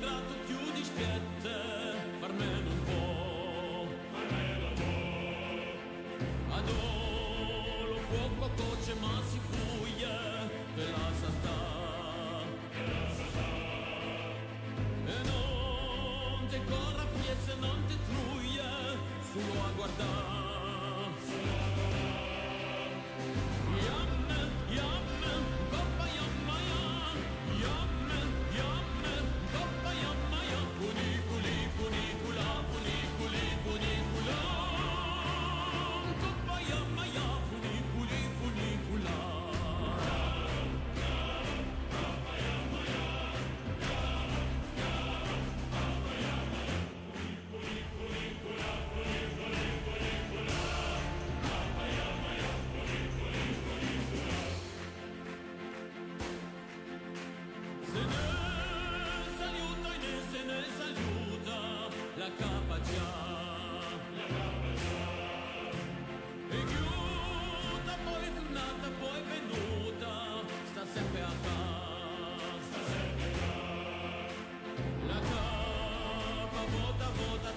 incontrato più di spiette, farmelo un po', farmelo un po'. Adoro fuoco a voce ma si fuglie per la per la. E non ti corra più non ti truia solo a guardare, solo a guardare.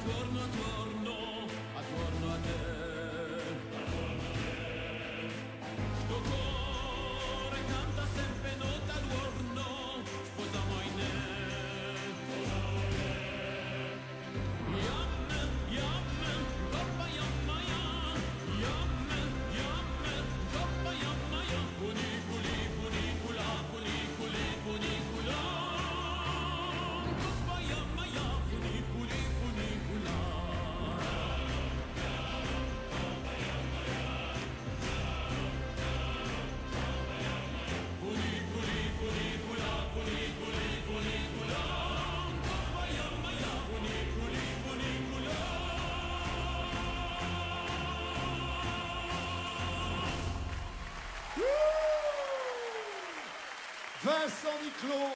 Torno, torno Vincent Niclot.